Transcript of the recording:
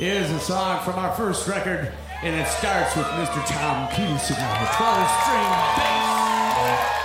is a song from our first record, and it starts with Mr. Tom Peterson on the 12 string bass.